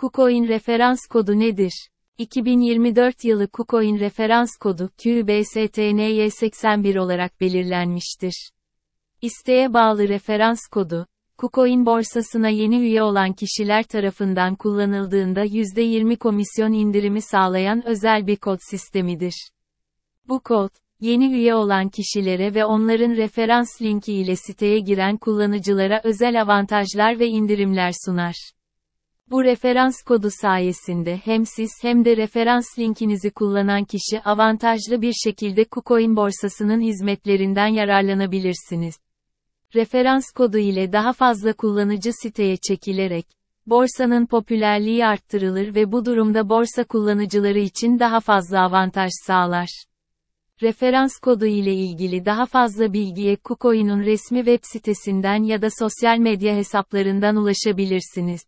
KuCoin referans kodu nedir? 2024 yılı KuCoin referans kodu QBSTNY81 olarak belirlenmiştir. İsteğe bağlı referans kodu, KuCoin borsasına yeni üye olan kişiler tarafından kullanıldığında %20 komisyon indirimi sağlayan özel bir kod sistemidir. Bu kod, yeni üye olan kişilere ve onların referans linki ile siteye giren kullanıcılara özel avantajlar ve indirimler sunar. Bu referans kodu sayesinde hem siz hem de referans linkinizi kullanan kişi avantajlı bir şekilde KuCoin borsasının hizmetlerinden yararlanabilirsiniz. Referans kodu ile daha fazla kullanıcı siteye çekilerek, borsanın popülerliği arttırılır ve bu durumda borsa kullanıcıları için daha fazla avantaj sağlar. Referans kodu ile ilgili daha fazla bilgiye KuCoin'un resmi web sitesinden ya da sosyal medya hesaplarından ulaşabilirsiniz.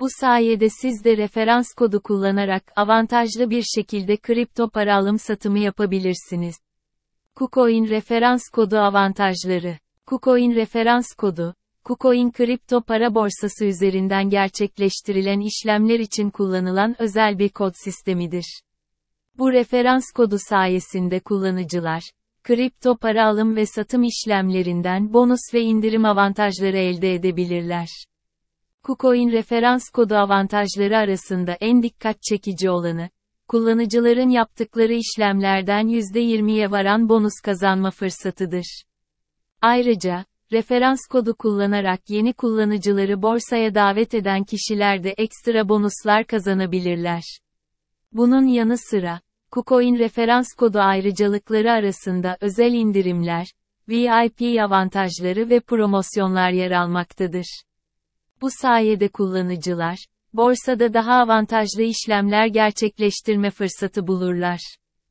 Bu sayede siz de referans kodu kullanarak avantajlı bir şekilde kripto para alım satımı yapabilirsiniz. KuCoin referans kodu avantajları. KuCoin referans kodu, KuCoin kripto para borsası üzerinden gerçekleştirilen işlemler için kullanılan özel bir kod sistemidir. Bu referans kodu sayesinde kullanıcılar, kripto para alım ve satım işlemlerinden bonus ve indirim avantajları elde edebilirler. KuCoin referans kodu avantajları arasında en dikkat çekici olanı, kullanıcıların yaptıkları işlemlerden %20'ye varan bonus kazanma fırsatıdır. Ayrıca, referans kodu kullanarak yeni kullanıcıları borsaya davet eden kişiler de ekstra bonuslar kazanabilirler. Bunun yanı sıra, KuCoin referans kodu ayrıcalıkları arasında özel indirimler, VIP avantajları ve promosyonlar yer almaktadır. Bu sayede kullanıcılar, borsada daha avantajlı işlemler gerçekleştirme fırsatı bulurlar.